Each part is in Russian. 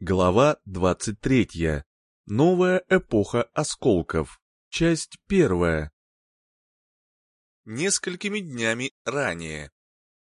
Глава 23. Новая эпоха осколков. Часть первая. Несколькими днями ранее.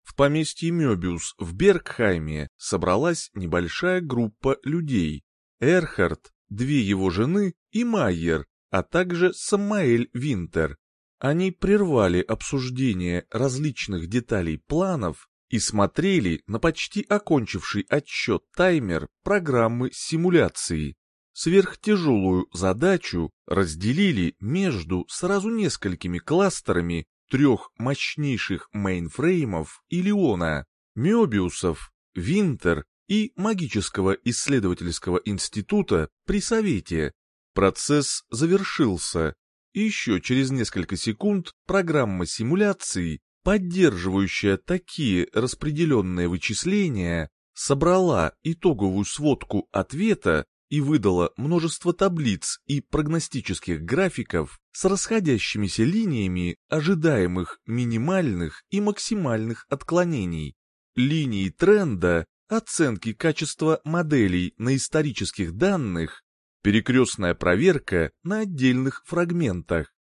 В поместье Мёбиус в Бергхайме собралась небольшая группа людей. Эрхард, две его жены и Майер, а также Самаэль Винтер. Они прервали обсуждение различных деталей планов и смотрели на почти окончивший отсчет таймер программы симуляции. Сверхтяжелую задачу разделили между сразу несколькими кластерами трех мощнейших мейнфреймов Илиона, Мёбиусов, Винтер и Магического исследовательского института при Совете. Процесс завершился, еще через несколько секунд программа симуляции поддерживающая такие распределенные вычисления, собрала итоговую сводку ответа и выдала множество таблиц и прогностических графиков с расходящимися линиями ожидаемых минимальных и максимальных отклонений, линии тренда, оценки качества моделей на исторических данных, перекрестная проверка на отдельных фрагментах.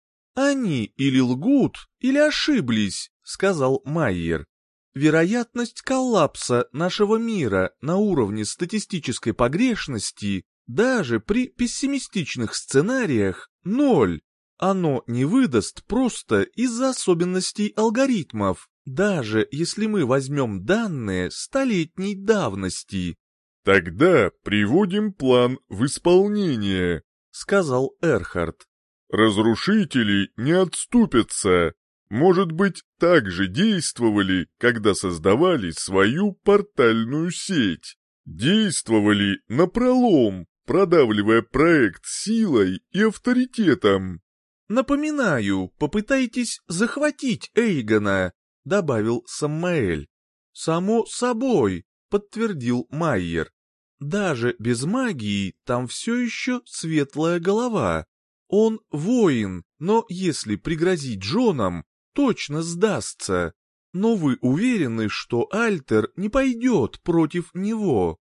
Они или лгут, или ошиблись, сказал Майер. Вероятность коллапса нашего мира на уровне статистической погрешности даже при пессимистичных сценариях ноль. Оно не выдаст просто из-за особенностей алгоритмов, даже если мы возьмем данные столетней давности. «Тогда приводим план в исполнение», — сказал Эрхард. «Разрушители не отступятся, может быть, так же действовали, когда создавали свою портальную сеть. Действовали напролом, продавливая проект силой и авторитетом. «Напоминаю, попытайтесь захватить Эйгона», — добавил Саммаэль. «Само собой», — подтвердил Майер. «Даже без магии там все еще светлая голова. Он воин, но если пригрозить Джонам, точно сдастся. Но вы уверены, что Альтер не пойдет против него?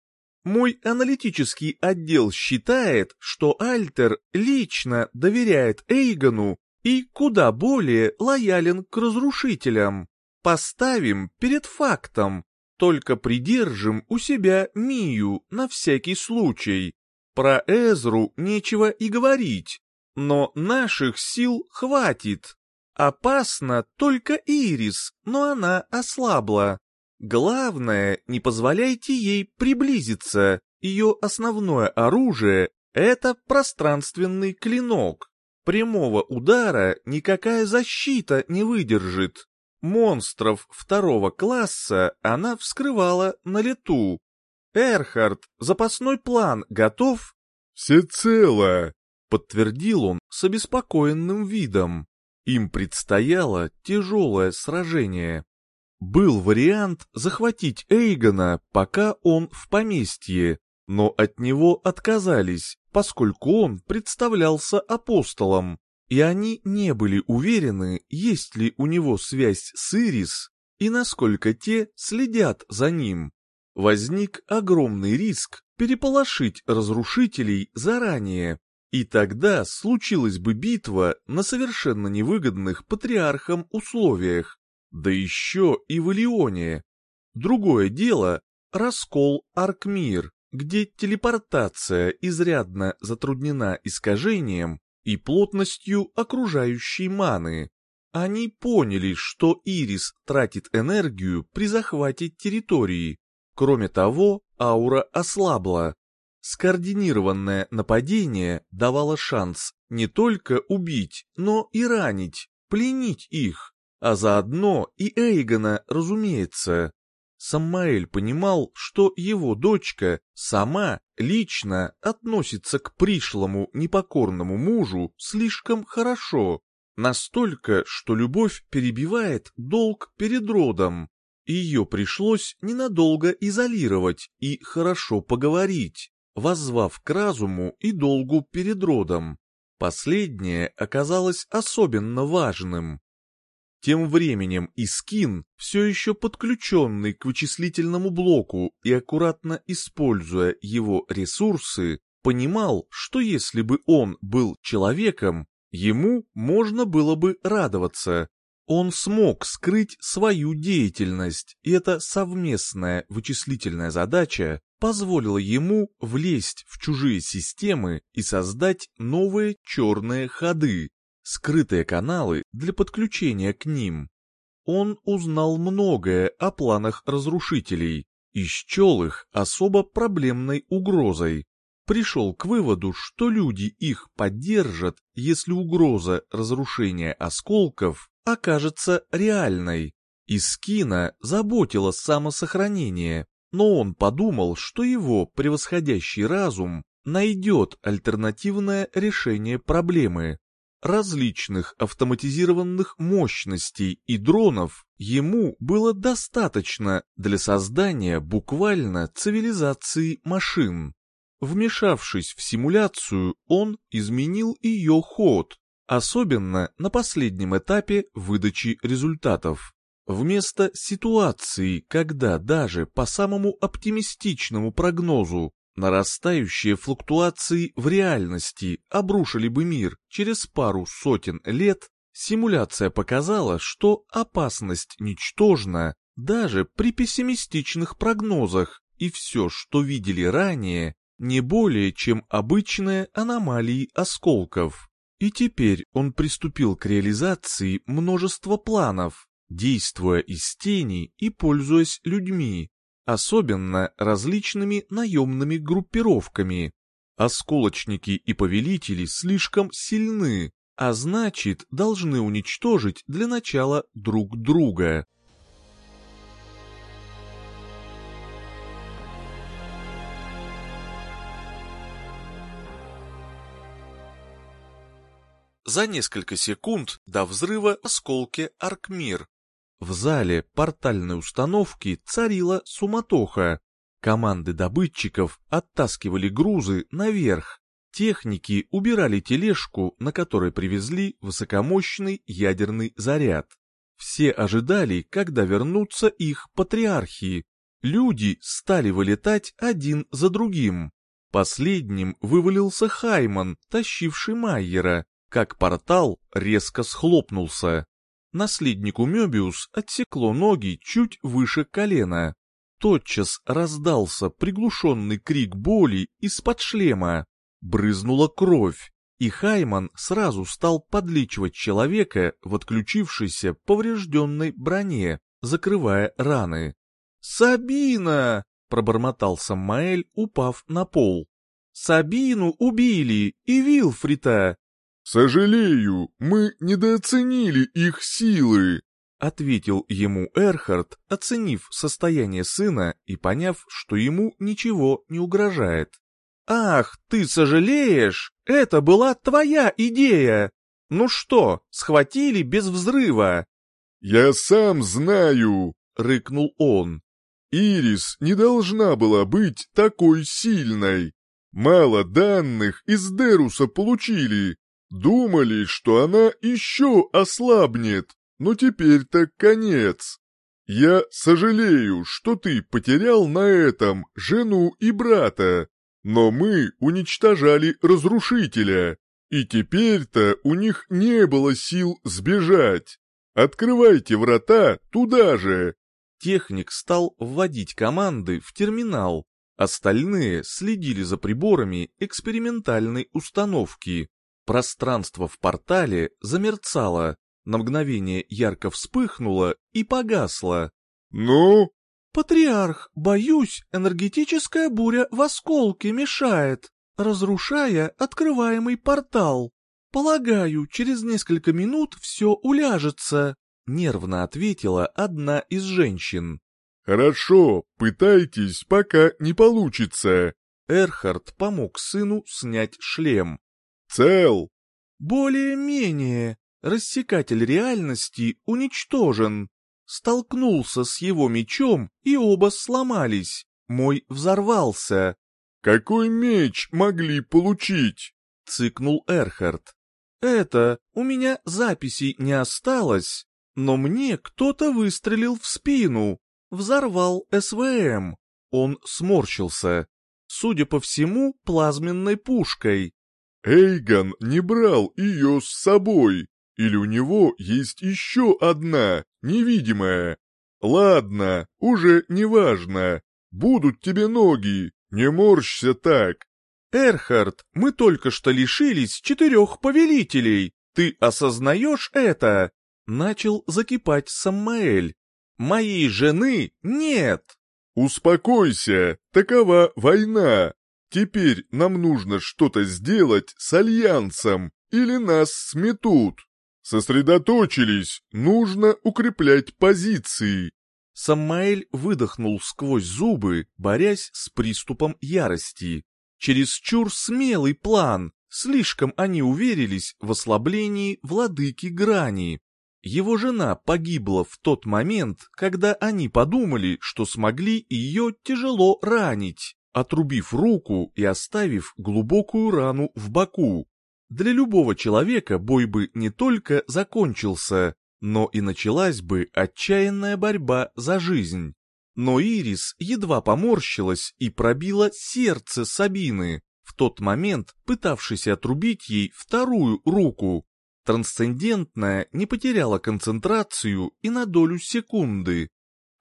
Мой аналитический отдел считает, что Альтер лично доверяет Эйгону и куда более лоялен к разрушителям. Поставим перед фактом, только придержим у себя Мию на всякий случай. Про Эзру нечего и говорить, но наших сил хватит. Опасна только Ирис, но она ослабла. Главное, не позволяйте ей приблизиться. Ее основное оружие — это пространственный клинок. Прямого удара никакая защита не выдержит. Монстров второго класса она вскрывала на лету. Эрхард, запасной план готов? «Всецело», — подтвердил он с обеспокоенным видом. Им предстояло тяжелое сражение. Был вариант захватить Эйгона, пока он в поместье, но от него отказались, поскольку он представлялся апостолом, и они не были уверены, есть ли у него связь с Ирис и насколько те следят за ним. Возник огромный риск переполошить разрушителей заранее, и тогда случилась бы битва на совершенно невыгодных патриархам условиях, да еще и в Илионе. Другое дело — раскол Аркмир, где телепортация изрядно затруднена искажением и плотностью окружающей маны. Они поняли, что Ирис тратит энергию при захвате территории. Кроме того, аура ослабла, Скоординированное нападение давало шанс не только убить, но и ранить, пленить их, а заодно и Эйгона, разумеется. Самаэль понимал, что его дочка сама лично относится к пришлому непокорному мужу слишком хорошо, настолько, что любовь перебивает долг перед родом. Ее пришлось ненадолго изолировать и хорошо поговорить воззвав к разуму и долгу перед родом. Последнее оказалось особенно важным. Тем временем Искин, все еще подключенный к вычислительному блоку и аккуратно используя его ресурсы, понимал, что если бы он был человеком, ему можно было бы радоваться. Он смог скрыть свою деятельность, и эта совместная вычислительная задача позволила ему влезть в чужие системы и создать новые черные ходы, скрытые каналы для подключения к ним. Он узнал многое о планах разрушителей и счел их особо проблемной угрозой. Пришел к выводу, что люди их поддержат, если угроза разрушения осколков окажется реальной. Искина заботила самосохранение, но он подумал, что его превосходящий разум найдет альтернативное решение проблемы различных автоматизированных мощностей и дронов ему было достаточно для создания буквально цивилизации машин. Вмешавшись в симуляцию, он изменил ее ход, особенно на последнем этапе выдачи результатов. Вместо ситуации, когда даже по самому оптимистичному прогнозу Нарастающие флуктуации в реальности обрушили бы мир через пару сотен лет, симуляция показала, что опасность ничтожна даже при пессимистичных прогнозах, и все, что видели ранее, не более чем обычные аномалии осколков. И теперь он приступил к реализации множества планов, действуя из тени и пользуясь людьми, особенно различными наемными группировками. Осколочники и повелители слишком сильны, а значит должны уничтожить для начала друг друга. За несколько секунд до взрыва осколки Аркмир в зале портальной установки царила суматоха. Команды добытчиков оттаскивали грузы наверх. Техники убирали тележку, на которой привезли высокомощный ядерный заряд. Все ожидали, когда вернутся их патриархи. Люди стали вылетать один за другим. Последним вывалился Хайман, тащивший Майера, как портал резко схлопнулся. Наследнику Мёбиус отсекло ноги чуть выше колена. Тотчас раздался приглушенный крик боли из-под шлема. Брызнула кровь, и Хайман сразу стал подлечивать человека в отключившейся поврежденной броне, закрывая раны. «Сабина!» — пробормотал Самаэль, упав на пол. «Сабину убили и Вилфрита!» «Сожалею, мы недооценили их силы», — ответил ему Эрхард, оценив состояние сына и поняв, что ему ничего не угрожает. «Ах, ты сожалеешь? Это была твоя идея! Ну что, схватили без взрыва?» «Я сам знаю», — рыкнул он. «Ирис не должна была быть такой сильной. Мало данных из Деруса получили, Думали, что она еще ослабнет, но теперь-то конец. Я сожалею, что ты потерял на этом жену и брата, но мы уничтожали разрушителя, и теперь-то у них не было сил сбежать. Открывайте врата туда же. Техник стал вводить команды в терминал. Остальные следили за приборами экспериментальной установки. Пространство в портале замерцало, на мгновение ярко вспыхнуло и погасло. «Ну?» «Патриарх, боюсь, энергетическая буря в осколке мешает, разрушая открываемый портал. Полагаю, через несколько минут все уляжется», — нервно ответила одна из женщин. «Хорошо, пытайтесь, пока не получится». Эрхард помог сыну снять шлем цел?» «Более-менее. Рассекатель реальности уничтожен. Столкнулся с его мечом, и оба сломались. Мой взорвался». «Какой меч могли получить?» — цыкнул Эрхард. «Это, у меня записей не осталось». Но мне кто-то выстрелил в спину, взорвал СВМ. Он сморщился. Судя по всему, плазменной пушкой. Эйгон не брал ее с собой. Или у него есть еще одна, невидимая. Ладно, уже не важно. Будут тебе ноги, не морщься так. Эрхард, мы только что лишились четырех повелителей. Ты осознаешь это? Начал закипать Саммаэль. Моей жены нет. Успокойся, такова война. Теперь нам нужно что-то сделать с Альянсом, или нас сметут. Сосредоточились, нужно укреплять позиции. Самаэль выдохнул сквозь зубы, борясь с приступом ярости. Чересчур смелый план, слишком они уверились в ослаблении владыки грани. Его жена погибла в тот момент, когда они подумали, что смогли ее тяжело ранить, отрубив руку и оставив глубокую рану в боку. Для любого человека бой бы не только закончился, но и началась бы отчаянная борьба за жизнь. Но Ирис едва поморщилась и пробила сердце Сабины, в тот момент пытавшейся отрубить ей вторую руку. Трансцендентная не потеряла концентрацию и на долю секунды.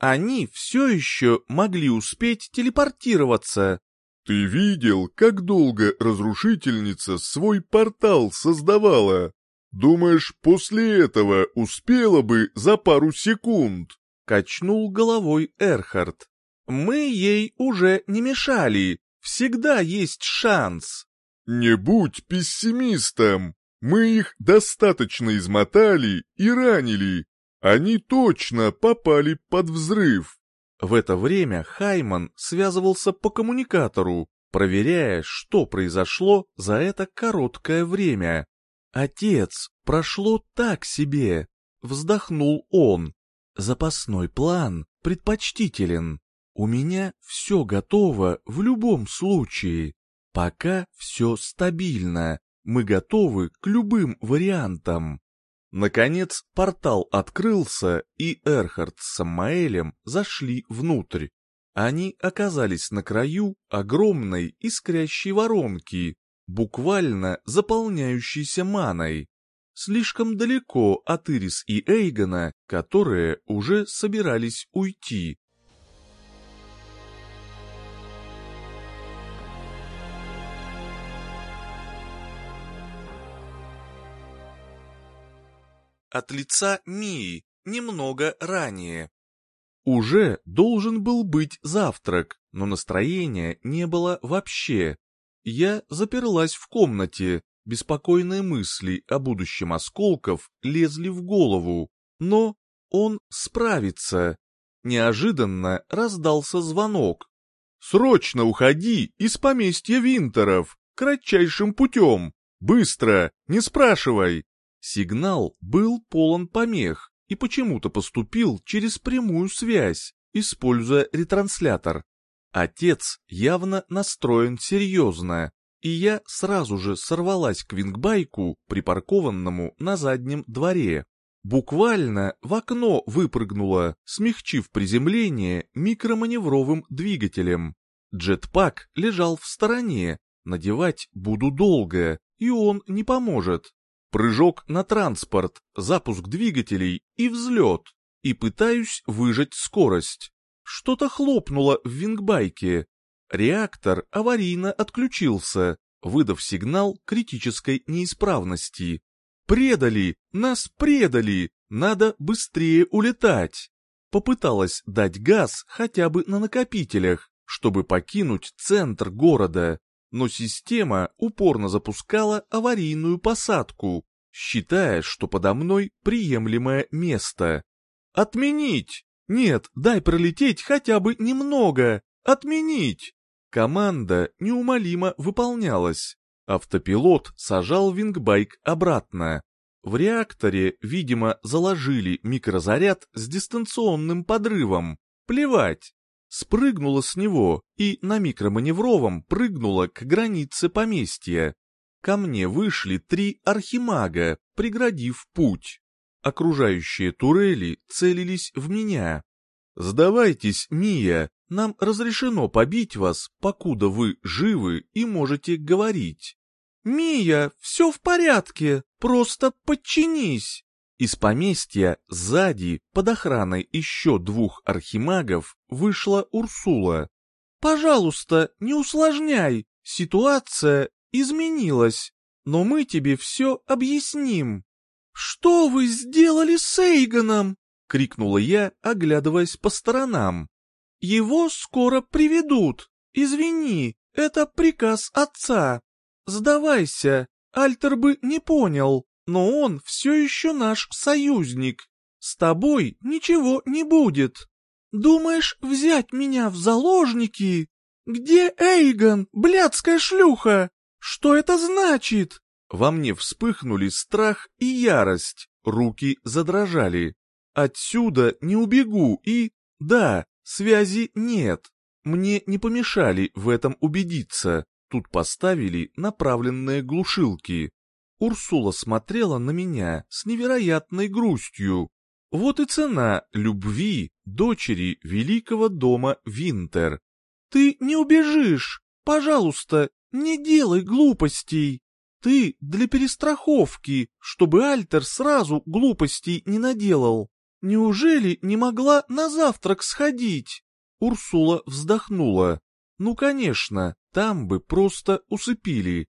Они все еще могли успеть телепортироваться, «Ты видел, как долго разрушительница свой портал создавала? Думаешь, после этого успела бы за пару секунд?» Качнул головой Эрхард. «Мы ей уже не мешали. Всегда есть шанс». «Не будь пессимистом. Мы их достаточно измотали и ранили. Они точно попали под взрыв. В это время Хайман связывался по коммуникатору, проверяя, что произошло за это короткое время. «Отец, прошло так себе!» — вздохнул он. «Запасной план предпочтителен. У меня все готово в любом случае. Пока все стабильно. Мы готовы к любым вариантам». Наконец портал открылся, и Эрхард с Самаэлем зашли внутрь. Они оказались на краю огромной искрящей воронки, буквально заполняющейся маной. Слишком далеко от Ирис и Эйгона, которые уже собирались уйти. От лица Мии немного ранее. Уже должен был быть завтрак, но настроения не было вообще. Я заперлась в комнате, беспокойные мысли о будущем осколков лезли в голову, но он справится. Неожиданно раздался звонок. «Срочно уходи из поместья Винтеров, кратчайшим путем! Быстро, не спрашивай!» Сигнал был полон помех и почему-то поступил через прямую связь, используя ретранслятор. Отец явно настроен серьезно, и я сразу же сорвалась к вингбайку, припаркованному на заднем дворе. Буквально в окно выпрыгнула, смягчив приземление микроманевровым двигателем. Джетпак лежал в стороне, надевать буду долго, и он не поможет прыжок на транспорт, запуск двигателей и взлет, и пытаюсь выжать скорость. Что-то хлопнуло в вингбайке. Реактор аварийно отключился, выдав сигнал критической неисправности. «Предали! Нас предали! Надо быстрее улетать!» Попыталась дать газ хотя бы на накопителях, чтобы покинуть центр города, но система упорно запускала аварийную посадку, считая, что подо мной приемлемое место. «Отменить! Нет, дай пролететь хотя бы немного! Отменить!» Команда неумолимо выполнялась. Автопилот сажал вингбайк обратно. В реакторе, видимо, заложили микрозаряд с дистанционным подрывом. Плевать спрыгнула с него и на микроманевровом прыгнула к границе поместья. Ко мне вышли три архимага, преградив путь. Окружающие турели целились в меня. «Сдавайтесь, Мия, нам разрешено побить вас, покуда вы живы и можете говорить». «Мия, все в порядке, просто подчинись!» Из поместья сзади, под охраной еще двух архимагов, вышла Урсула. «Пожалуйста, не усложняй, ситуация изменилась, но мы тебе все объясним». «Что вы сделали с Эйгоном?» — крикнула я, оглядываясь по сторонам. «Его скоро приведут. Извини, это приказ отца. Сдавайся, Альтер бы не понял, но он все еще наш союзник. С тобой ничего не будет. Думаешь взять меня в заложники? Где Эйгон, блядская шлюха? Что это значит?» Во мне вспыхнули страх и ярость, руки задрожали. Отсюда не убегу и... Да, связи нет. Мне не помешали в этом убедиться. Тут поставили направленные глушилки. Урсула смотрела на меня с невероятной грустью. Вот и цена любви дочери великого дома Винтер. «Ты не убежишь! Пожалуйста, не делай глупостей!» «Ты для перестраховки, чтобы Альтер сразу глупостей не наделал. Неужели не могла на завтрак сходить?» Урсула вздохнула. «Ну, конечно, там бы просто усыпили.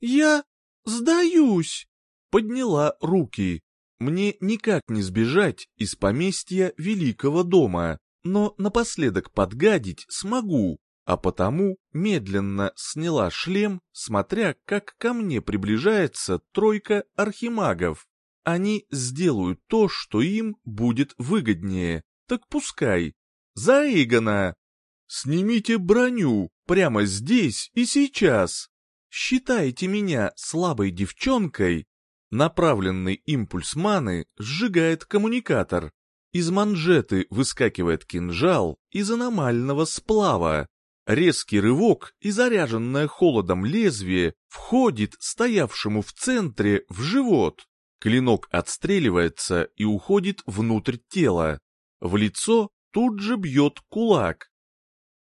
Я сдаюсь!» Подняла руки. Мне никак не сбежать из поместья Великого дома, но напоследок подгадить смогу, а потому медленно сняла шлем, смотря как ко мне приближается тройка архимагов. Они сделают то, что им будет выгоднее, так пускай. За! Снимите броню, Прямо здесь и сейчас. Считаете меня слабой девчонкой? Направленный импульс маны сжигает коммуникатор. Из манжеты выскакивает кинжал из аномального сплава. Резкий рывок и заряженное холодом лезвие входит стоявшему в центре в живот. Клинок отстреливается и уходит внутрь тела. В лицо тут же бьет кулак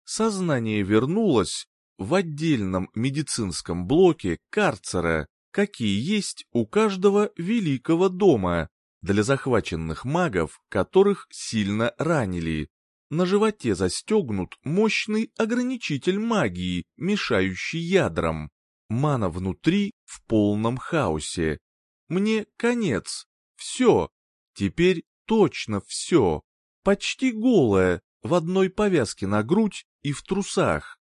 сознание вернулось в отдельном медицинском блоке карцера, какие есть у каждого великого дома, для захваченных магов, которых сильно ранили. На животе застегнут мощный ограничитель магии, мешающий ядрам. Мана внутри в полном хаосе. Мне конец. Все. Теперь точно все. Почти голая, в одной повязке на грудь и в трусах.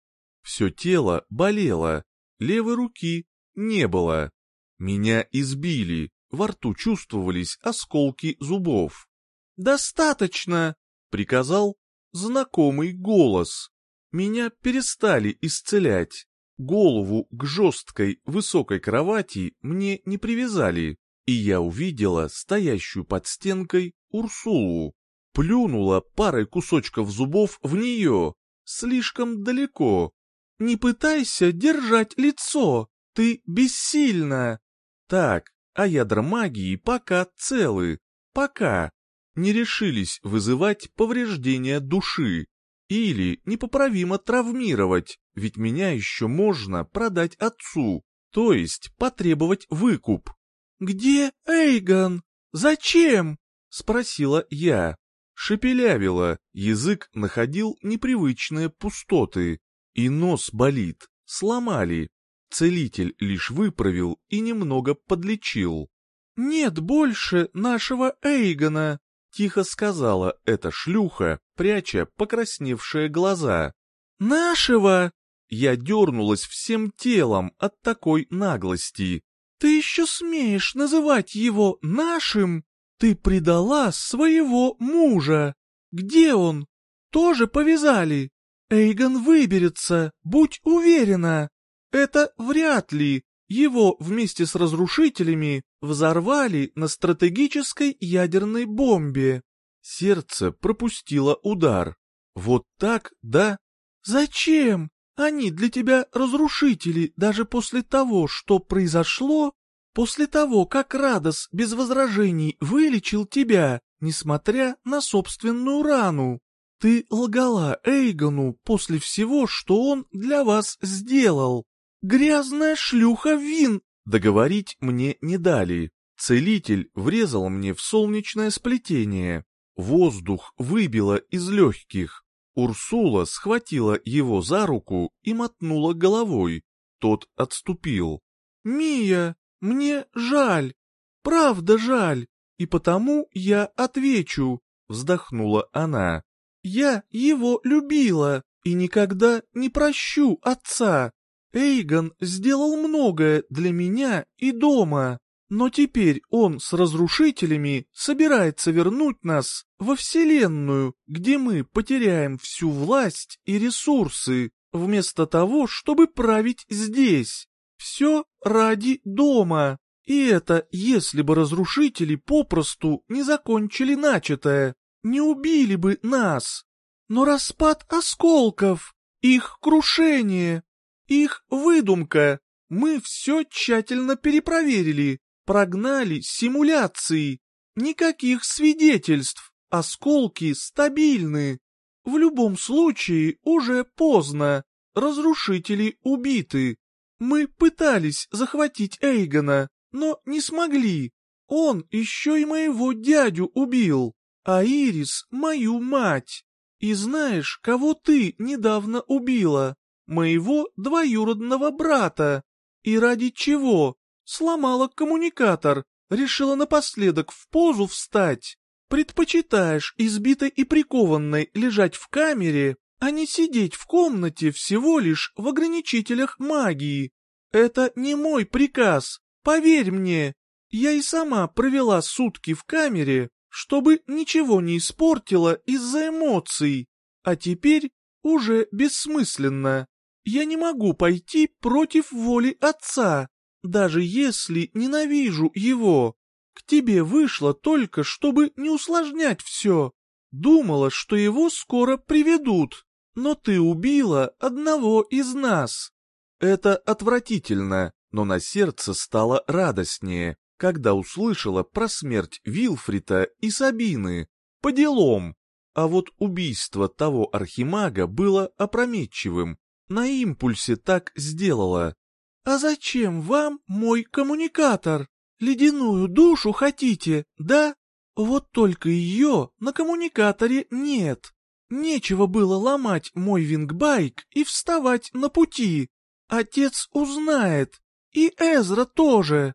Все тело болело, левой руки не было. Меня избили, во рту чувствовались осколки зубов. «Достаточно!» — приказал знакомый голос. Меня перестали исцелять. Голову к жесткой высокой кровати мне не привязали, и я увидела стоящую под стенкой Урсулу. Плюнула парой кусочков зубов в нее, слишком далеко. Не пытайся держать лицо, ты бессильна. Так, а ядра магии пока целы, пока. Не решились вызывать повреждения души. Или непоправимо травмировать, ведь меня еще можно продать отцу, то есть потребовать выкуп. «Где Эйгон? Зачем?» — спросила я шепелявила, язык находил непривычные пустоты, и нос болит, сломали. Целитель лишь выправил и немного подлечил. «Нет больше нашего Эйгона», — тихо сказала эта шлюха, пряча покрасневшие глаза. «Нашего!» Я дернулась всем телом от такой наглости. «Ты еще смеешь называть его нашим?» Ты предала своего мужа. Где он? Тоже повязали. Эйгон выберется, будь уверена. Это вряд ли. Его вместе с разрушителями взорвали на стратегической ядерной бомбе. Сердце пропустило удар. Вот так, да? Зачем? Они для тебя разрушители даже после того, что произошло? После того, как Радос без возражений вылечил тебя, несмотря на собственную рану, ты лгала Эйгону после всего, что он для вас сделал. Грязная шлюха Вин!» Договорить мне не дали. Целитель врезал мне в солнечное сплетение. Воздух выбило из легких. Урсула схватила его за руку и мотнула головой. Тот отступил. «Мия, мне жаль, правда жаль, и потому я отвечу», — вздохнула она. «Я его любила и никогда не прощу отца. Эйгон сделал многое для меня и дома, но теперь он с разрушителями собирается вернуть нас во Вселенную, где мы потеряем всю власть и ресурсы, вместо того, чтобы править здесь. Все ради дома. И это если бы разрушители попросту не закончили начатое, не убили бы нас. Но распад осколков, их крушение, их выдумка, мы все тщательно перепроверили, прогнали симуляции. Никаких свидетельств, осколки стабильны. В любом случае уже поздно, разрушители убиты. Мы пытались захватить Эйгона, но не смогли. Он еще и моего дядю убил, а Ирис — мою мать. И знаешь, кого ты недавно убила? Моего двоюродного брата. И ради чего? Сломала коммуникатор, решила напоследок в позу встать. Предпочитаешь избитой и прикованной лежать в камере, а не сидеть в комнате всего лишь в ограничителях магии. Это не мой приказ, поверь мне. Я и сама провела сутки в камере, чтобы ничего не испортила из-за эмоций. А теперь уже бессмысленно. Я не могу пойти против воли отца, даже если ненавижу его. К тебе вышло только, чтобы не усложнять все. Думала, что его скоро приведут, но ты убила одного из нас. Это отвратительно, но на сердце стало радостнее, когда услышала про смерть Вилфрита и Сабины. По делам. А вот убийство того архимага было опрометчивым. На импульсе так сделала. «А зачем вам мой коммуникатор? Ледяную душу хотите, да? Вот только ее на коммуникаторе нет. Нечего было ломать мой вингбайк и вставать на пути. Отец узнает. И Эзра тоже.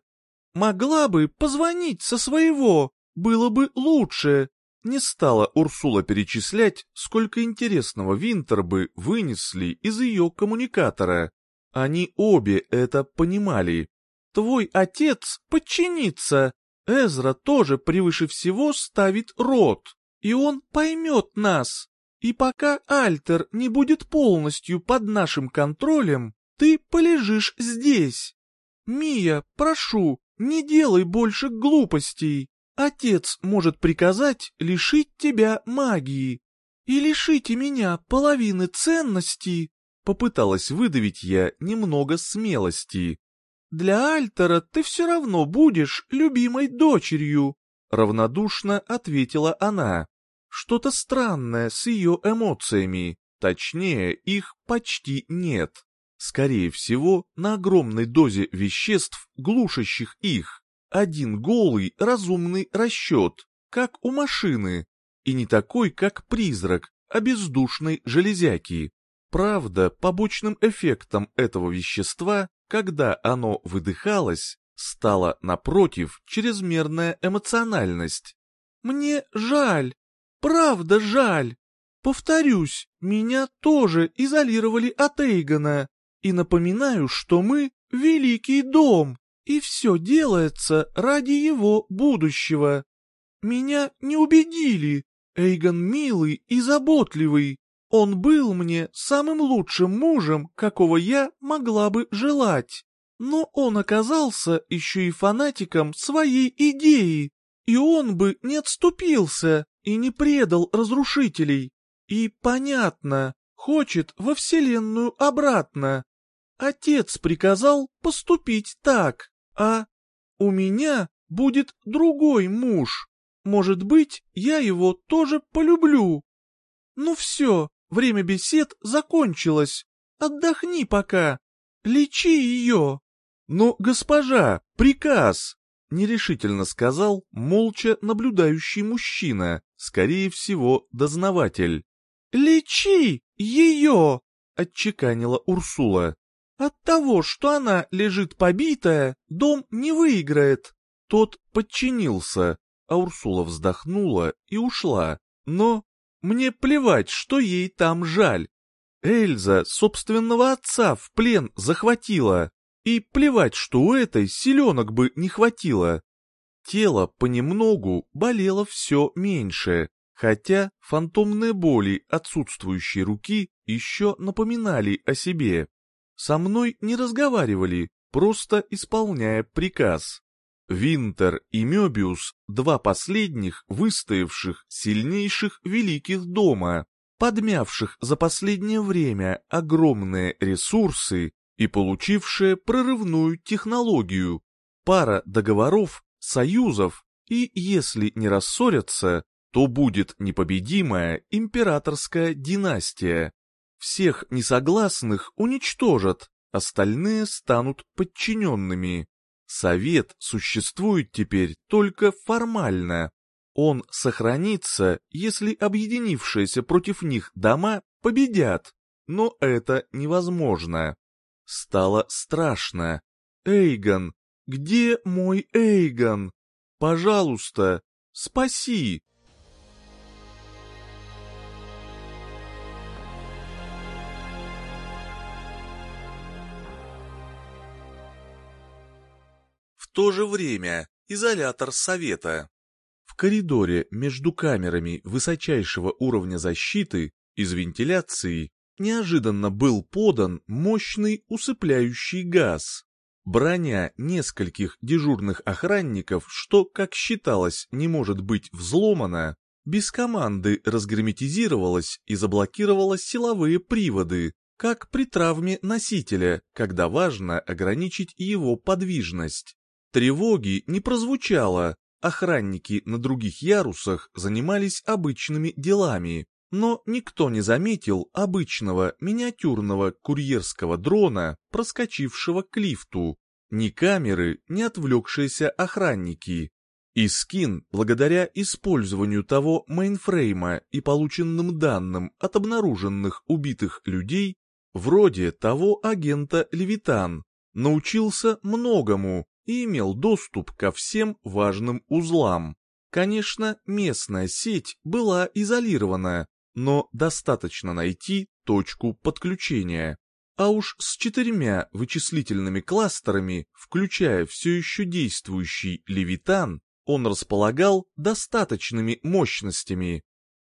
Могла бы позвонить со своего, было бы лучше. Не стала Урсула перечислять, сколько интересного Винтербы вынесли из ее коммуникатора. Они обе это понимали. Твой отец подчинится. Эзра тоже превыше всего ставит рот, и он поймет нас. И пока Альтер не будет полностью под нашим контролем, ты полежишь здесь. Мия, прошу, не делай больше глупостей. Отец может приказать лишить тебя магии. И лишите меня половины ценностей. Попыталась выдавить я немного смелости. Для Альтера ты все равно будешь любимой дочерью, равнодушно ответила она. Что-то странное с ее эмоциями, точнее, их почти нет. Скорее всего, на огромной дозе веществ, глушащих их. Один голый, разумный расчет, как у машины, и не такой, как призрак, а бездушной железяки. Правда, побочным эффектом этого вещества, когда оно выдыхалось, стала, напротив, чрезмерная эмоциональность. «Мне жаль, Правда жаль. Повторюсь, меня тоже изолировали от Эйгона. И напоминаю, что мы — великий дом, и все делается ради его будущего. Меня не убедили. Эйгон милый и заботливый. Он был мне самым лучшим мужем, какого я могла бы желать. Но он оказался еще и фанатиком своей идеи, и он бы не отступился, и не предал разрушителей. И понятно, хочет во Вселенную обратно. Отец приказал поступить так, а... у меня будет другой муж. Может быть, я его тоже полюблю. Ну все, время бесед закончилось. Отдохни пока. Лечи ее. Но, госпожа, приказ, нерешительно сказал молча наблюдающий мужчина, скорее всего, дознаватель. «Лечи ее!» — отчеканила Урсула. «От того, что она лежит побитая, дом не выиграет». Тот подчинился, а Урсула вздохнула и ушла. Но мне плевать, что ей там жаль. Эльза собственного отца в плен захватила. И плевать, что у этой селенок бы не хватило. Тело понемногу болело все меньше, хотя фантомные боли отсутствующей руки еще напоминали о себе. Со мной не разговаривали, просто исполняя приказ. Винтер и Мёбиус, два последних выстоявших сильнейших великих дома, подмявших за последнее время огромные ресурсы и получившие прорывную технологию, пара договоров, союзов, и если не рассорятся, то будет непобедимая императорская династия. Всех несогласных уничтожат, остальные станут подчиненными. Совет существует теперь только формально. Он сохранится, если объединившиеся против них дома победят, но это невозможно. Стало страшно. Эйгон, где мой Эйгон? Пожалуйста, спаси. То же время изолятор совета. В коридоре между камерами высочайшего уровня защиты из вентиляции неожиданно был подан мощный усыпляющий газ. Броня нескольких дежурных охранников, что, как считалось, не может быть взломана, без команды разгерметизировалась и заблокировала силовые приводы, как при травме носителя, когда важно ограничить его подвижность. Тревоги не прозвучало, охранники на других ярусах занимались обычными делами, но никто не заметил обычного миниатюрного курьерского дрона, проскочившего к лифту, ни камеры, ни отвлекшиеся охранники. И скин, благодаря использованию того мейнфрейма и полученным данным от обнаруженных убитых людей, вроде того агента Левитан, научился многому и имел доступ ко всем важным узлам. Конечно, местная сеть была изолирована, но достаточно найти точку подключения. А уж с четырьмя вычислительными кластерами, включая все еще действующий левитан, он располагал достаточными мощностями.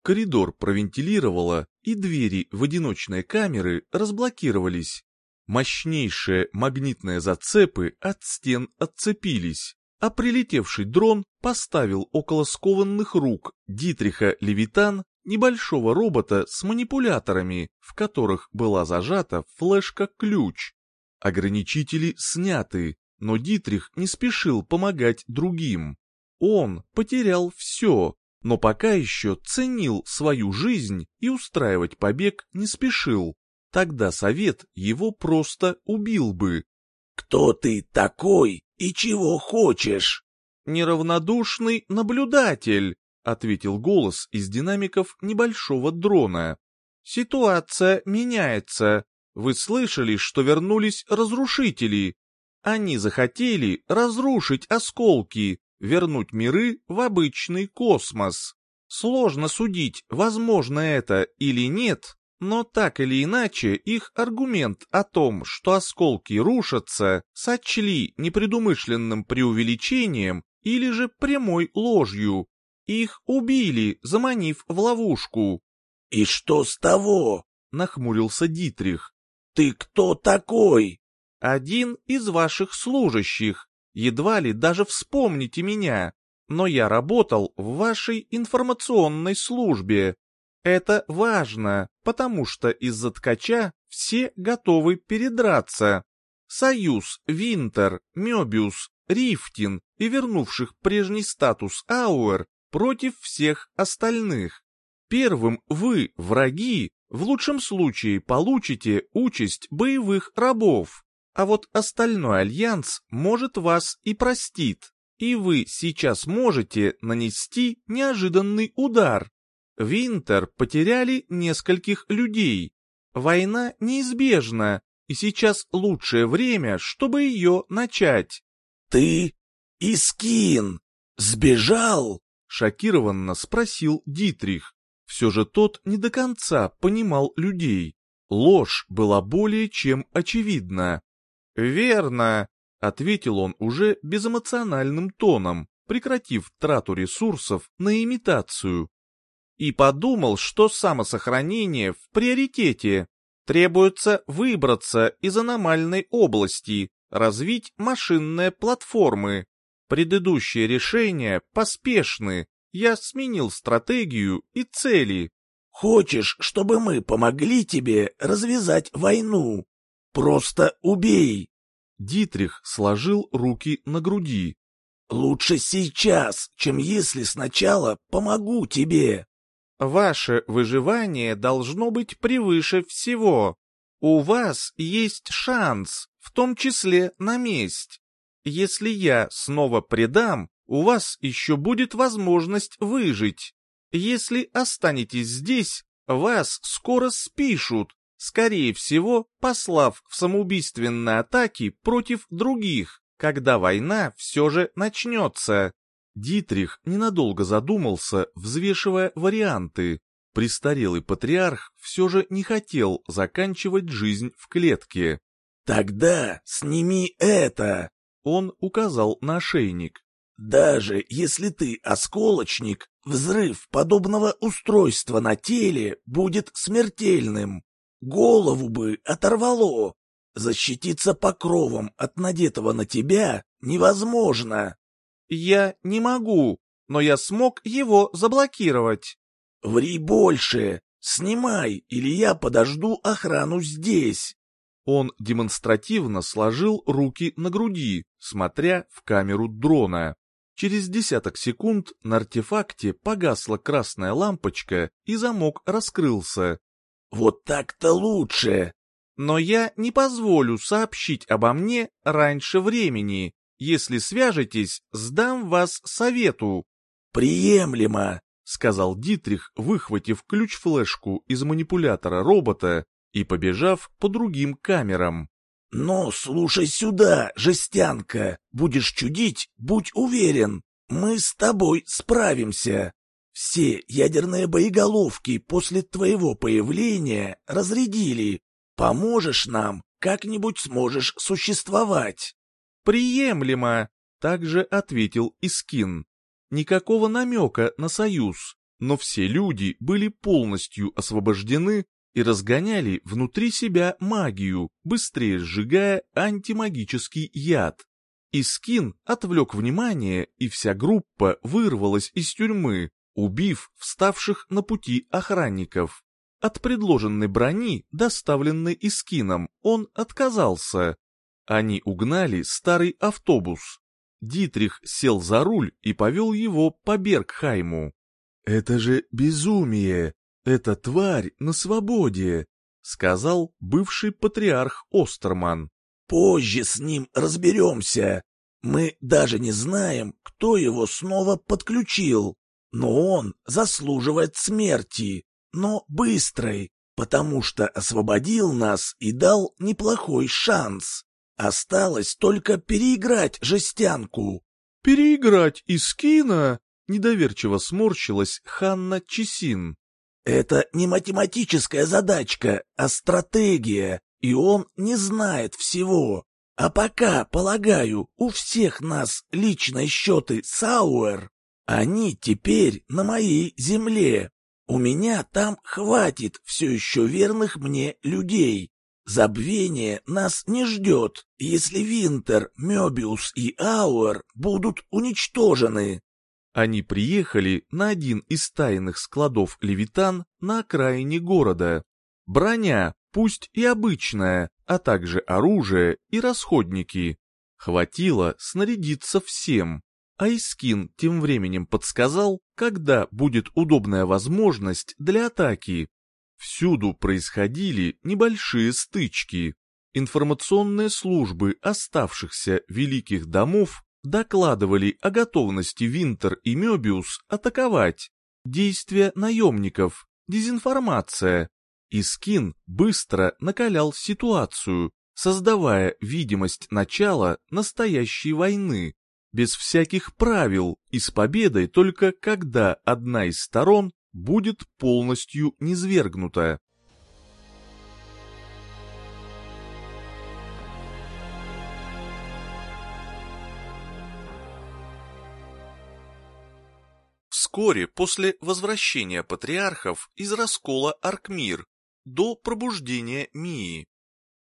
Коридор провентилировало, и двери в одиночной камеры разблокировались. Мощнейшие магнитные зацепы от стен отцепились, а прилетевший дрон поставил около скованных рук Дитриха Левитан небольшого робота с манипуляторами, в которых была зажата флешка-ключ. Ограничители сняты, но Дитрих не спешил помогать другим. Он потерял все, но пока еще ценил свою жизнь и устраивать побег не спешил. Тогда совет его просто убил бы. «Кто ты такой и чего хочешь?» «Неравнодушный наблюдатель», — ответил голос из динамиков небольшого дрона. «Ситуация меняется. Вы слышали, что вернулись разрушители. Они захотели разрушить осколки, вернуть миры в обычный космос. Сложно судить, возможно это или нет, но так или иначе их аргумент о том, что осколки рушатся, сочли непредумышленным преувеличением или же прямой ложью, их убили, заманив в ловушку. «И что с того?» — нахмурился Дитрих. «Ты кто такой?» «Один из ваших служащих. Едва ли даже вспомните меня. Но я работал в вашей информационной службе. Это важно, потому что из-за ткача все готовы передраться. Союз, Винтер, Мёбиус, Рифтин и вернувших прежний статус Ауэр против всех остальных. Первым вы, враги, в лучшем случае получите участь боевых рабов, а вот остальной альянс может вас и простит, и вы сейчас можете нанести неожиданный удар. Винтер потеряли нескольких людей. Война неизбежна, и сейчас лучшее время, чтобы ее начать. «Ты, Искин, сбежал?» — шокированно спросил Дитрих. Все же тот не до конца понимал людей. Ложь была более чем очевидна. «Верно», — ответил он уже безэмоциональным тоном, прекратив трату ресурсов на имитацию. И подумал, что самосохранение в приоритете. Требуется выбраться из аномальной области, развить машинные платформы. Предыдущие решения поспешны, я сменил стратегию и цели. Хочешь, чтобы мы помогли тебе развязать войну? Просто убей. Дитрих сложил руки на груди. Лучше сейчас, чем если сначала помогу тебе. Ваше выживание должно быть превыше всего. У вас есть шанс, в том числе на месть. Если я снова предам, у вас еще будет возможность выжить. Если останетесь здесь, вас скоро спишут, скорее всего, послав в самоубийственные атаки против других, когда война все же начнется. Дитрих ненадолго задумался, взвешивая варианты. Престарелый патриарх все же не хотел заканчивать жизнь в клетке. «Тогда сними это!» Он указал на ошейник. Даже если ты осколочник, взрыв подобного устройства на теле будет смертельным. Голову бы оторвало. Защититься покровом от надетого на тебя невозможно. Я не могу, но я смог его заблокировать. Ври больше. Снимай, или я подожду охрану здесь. Он демонстративно сложил руки на груди, смотря в камеру дрона. Через десяток секунд на артефакте погасла красная лампочка и замок раскрылся. «Вот так-то лучше!» «Но я не позволю сообщить обо мне раньше времени. Если свяжетесь, сдам вас совету». «Приемлемо», — сказал Дитрих, выхватив ключ-флешку из манипулятора робота и побежав по другим камерам. «Но слушай сюда, жестянка, будешь чудить, будь уверен, мы с тобой справимся. Все ядерные боеголовки после твоего появления разрядили. Поможешь нам, как-нибудь сможешь существовать». «Приемлемо», — также ответил Искин. Никакого намека на союз, но все люди были полностью освобождены и разгоняли внутри себя магию, быстрее сжигая антимагический яд. Искин отвлек внимание, и вся группа вырвалась из тюрьмы, убив вставших на пути охранников. От предложенной брони, доставленной Искином, он отказался. Они угнали старый автобус. Дитрих сел за руль и повел его по Бергхайму. «Это же безумие!» «Эта тварь на свободе», — сказал бывший патриарх Остерман. «Позже с ним разберемся. Мы даже не знаем, кто его снова подключил. Но он заслуживает смерти, но быстрой, потому что освободил нас и дал неплохой шанс. Осталось только переиграть жестянку». «Переиграть из кино?» — недоверчиво сморщилась Ханна Чесин. Это не математическая задачка, а стратегия, и он не знает всего. А пока, полагаю, у всех нас личные счеты Сауэр, они теперь на моей земле. У меня там хватит все еще верных мне людей. Забвение нас не ждет, если Винтер, Мёбиус и Ауэр будут уничтожены. Они приехали на один из тайных складов Левитан на окраине города. Броня, пусть и обычная, а также оружие и расходники. Хватило снарядиться всем. Айскин тем временем подсказал, когда будет удобная возможность для атаки. Всюду происходили небольшие стычки. Информационные службы оставшихся великих домов докладывали о готовности Винтер и Мёбиус атаковать. Действия наемников, дезинформация. Искин быстро накалял ситуацию, создавая видимость начала настоящей войны, без всяких правил и с победой только когда одна из сторон будет полностью низвергнута. Вскоре после возвращения патриархов из раскола Аркмир до пробуждения Мии.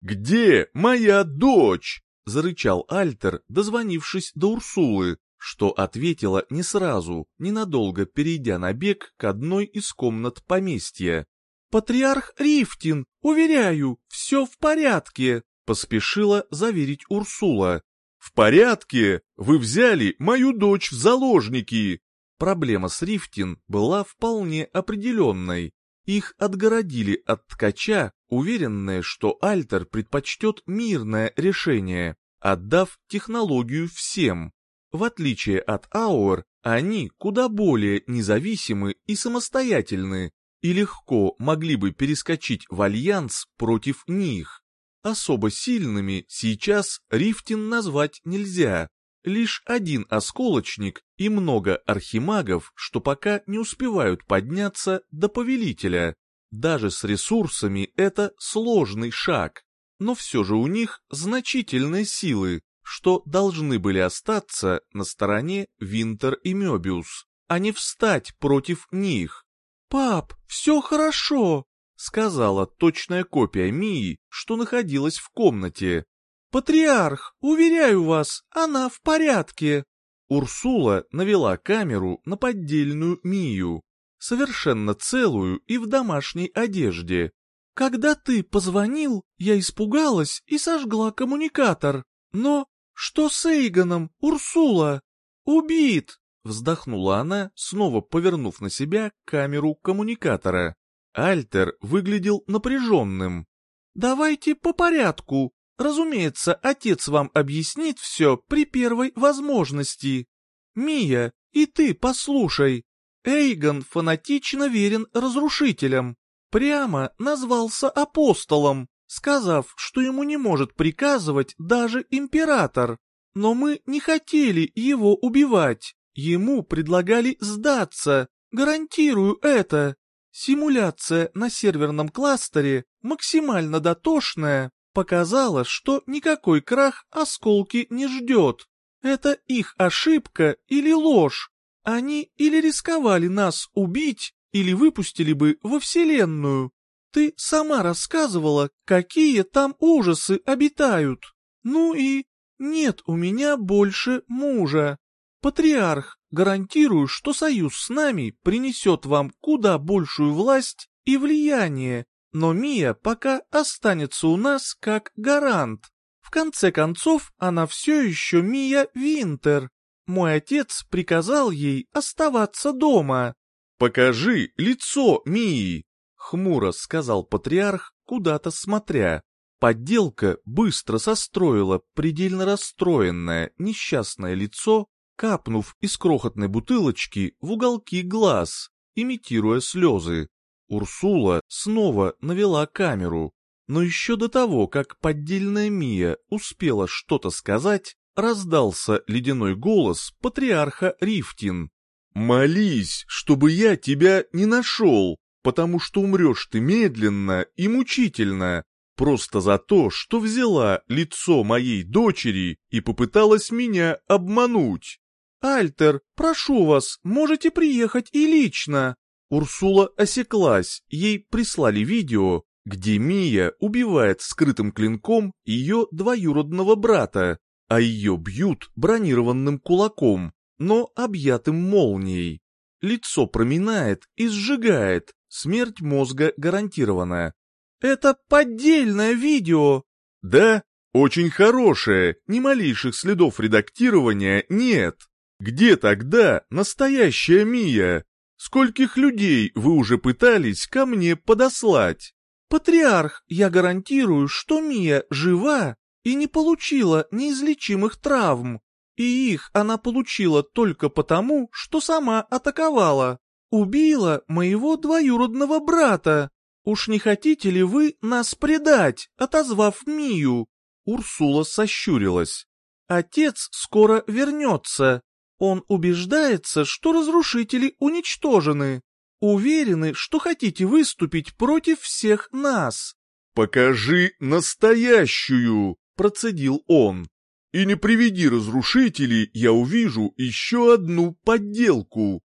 «Где моя дочь?» — зарычал Альтер, дозвонившись до Урсулы, что ответила не сразу, ненадолго перейдя на бег к одной из комнат поместья. «Патриарх Рифтин, уверяю, все в порядке», — поспешила заверить Урсула. «В порядке? Вы взяли мою дочь в заложники!» Проблема с Рифтин была вполне определенной. Их отгородили от ткача, уверенные, что Альтер предпочтет мирное решение, отдав технологию всем. В отличие от Ауэр, они куда более независимы и самостоятельны, и легко могли бы перескочить в альянс против них. Особо сильными сейчас Рифтин назвать нельзя, Лишь один осколочник и много архимагов, что пока не успевают подняться до повелителя. Даже с ресурсами это сложный шаг, но все же у них значительные силы, что должны были остаться на стороне Винтер и Мёбиус, а не встать против них. «Пап, все хорошо», — сказала точная копия Мии, что находилась в комнате. «Патриарх, уверяю вас, она в порядке!» Урсула навела камеру на поддельную Мию, совершенно целую и в домашней одежде. «Когда ты позвонил, я испугалась и сожгла коммуникатор. Но что с Эйгоном, Урсула? Убит!» Вздохнула она, снова повернув на себя камеру коммуникатора. Альтер выглядел напряженным. «Давайте по порядку. Разумеется, отец вам объяснит все при первой возможности. Мия, и ты послушай. Эйгон фанатично верен разрушителям. Прямо назвался апостолом, сказав, что ему не может приказывать даже император. Но мы не хотели его убивать. Ему предлагали сдаться. Гарантирую это. Симуляция на серверном кластере максимально дотошная, показала, что никакой крах осколки не ждет. Это их ошибка или ложь. Они или рисковали нас убить, или выпустили бы во Вселенную. Ты сама рассказывала, какие там ужасы обитают. Ну и нет у меня больше мужа. Патриарх, гарантирую, что союз с нами принесет вам куда большую власть и влияние, но Мия пока останется у нас как гарант. В конце концов, она все еще Мия Винтер. Мой отец приказал ей оставаться дома. «Покажи лицо Мии», — хмуро сказал патриарх, куда-то смотря. Подделка быстро состроила предельно расстроенное, несчастное лицо, капнув из крохотной бутылочки в уголки глаз, имитируя слезы. Урсула снова навела камеру, но еще до того, как поддельная Мия успела что-то сказать, раздался ледяной голос патриарха Рифтин. «Молись, чтобы я тебя не нашел, потому что умрешь ты медленно и мучительно, просто за то, что взяла лицо моей дочери и попыталась меня обмануть». «Альтер, прошу вас, можете приехать и лично», Урсула осеклась, ей прислали видео, где Мия убивает скрытым клинком ее двоюродного брата, а ее бьют бронированным кулаком, но объятым молнией. Лицо проминает и сжигает, смерть мозга гарантирована. «Это поддельное видео!» «Да? Очень хорошее, ни малейших следов редактирования нет. Где тогда настоящая Мия? Скольких людей вы уже пытались ко мне подослать? Патриарх, я гарантирую, что Мия жива и не получила неизлечимых травм. И их она получила только потому, что сама атаковала. Убила моего двоюродного брата. Уж не хотите ли вы нас предать, отозвав Мию? Урсула сощурилась. Отец скоро вернется. Он убеждается, что разрушители уничтожены. Уверены, что хотите выступить против всех нас. «Покажи настоящую!» — процедил он. «И не приведи разрушителей, я увижу еще одну подделку!»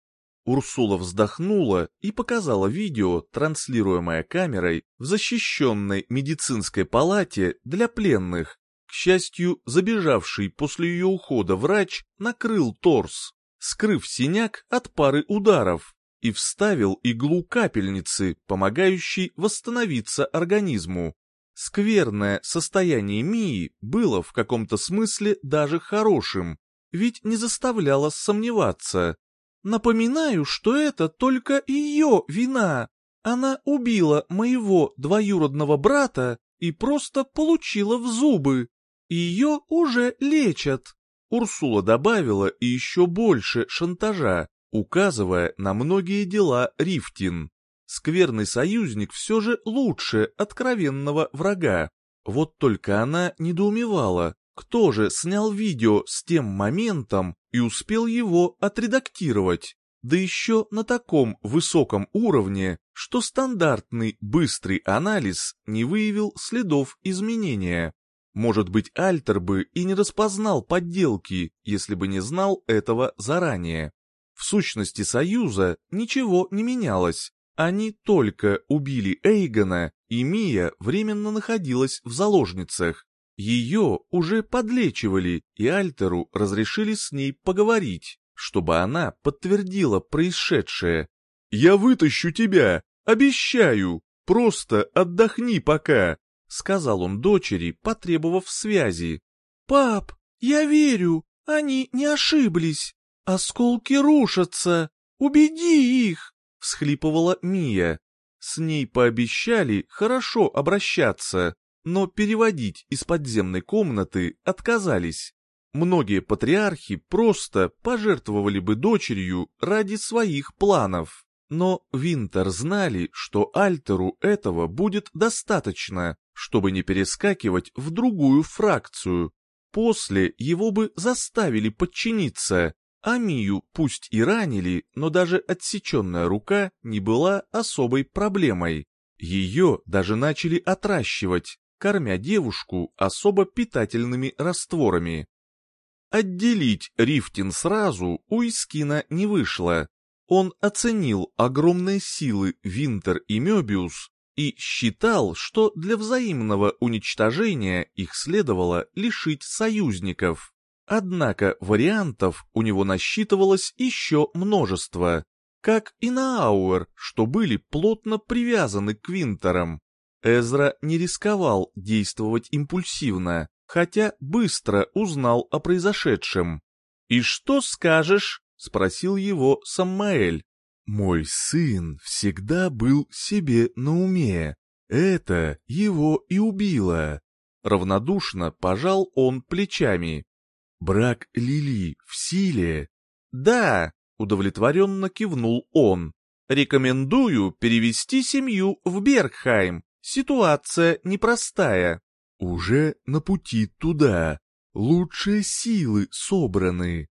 Урсула вздохнула и показала видео, транслируемое камерой в защищенной медицинской палате для пленных. К счастью, забежавший после ее ухода врач накрыл торс, скрыв синяк от пары ударов, и вставил иглу капельницы, помогающей восстановиться организму. Скверное состояние Мии было в каком-то смысле даже хорошим, ведь не заставляло сомневаться. Напоминаю, что это только ее вина. Она убила моего двоюродного брата и просто получила в зубы. Ее уже лечат. Урсула добавила и еще больше шантажа, указывая на многие дела Рифтин. Скверный союзник все же лучше откровенного врага. Вот только она недоумевала, кто же снял видео с тем моментом и успел его отредактировать, да еще на таком высоком уровне, что стандартный быстрый анализ не выявил следов изменения. Может быть, Альтер бы и не распознал подделки, если бы не знал этого заранее. В сущности Союза ничего не менялось. Они только убили Эйгона, и Мия временно находилась в заложницах. Ее уже подлечивали, и Альтеру разрешили с ней поговорить, чтобы она подтвердила происшедшее. «Я вытащу тебя, обещаю, просто отдохни пока», сказал он дочери, потребовав связи. «Пап, я верю, они не ошиблись. Осколки рушатся, убеди их!» всхлипывала Мия. С ней пообещали хорошо обращаться, но переводить из подземной комнаты отказались. Многие патриархи просто пожертвовали бы дочерью ради своих планов. Но Винтер знали, что Альтеру этого будет достаточно, чтобы не перескакивать в другую фракцию. После его бы заставили подчиниться, а Мию пусть и ранили, но даже отсеченная рука не была особой проблемой. Ее даже начали отращивать, кормя девушку особо питательными растворами. Отделить Рифтин сразу у Искина не вышло. Он оценил огромные силы Винтер и Мёбиус и считал, что для взаимного уничтожения их следовало лишить союзников. Однако вариантов у него насчитывалось еще множество, как и на Ауэр, что были плотно привязаны к Винтерам. Эзра не рисковал действовать импульсивно, хотя быстро узнал о произошедшем. «И что скажешь?» — спросил его Саммаэль. «Мой сын всегда был себе на уме. Это его и убило». Равнодушно пожал он плечами. «Брак Лили в силе?» «Да», — удовлетворенно кивнул он. «Рекомендую перевести семью в Бергхайм. Ситуация непростая. Уже на пути туда. Лучшие силы собраны.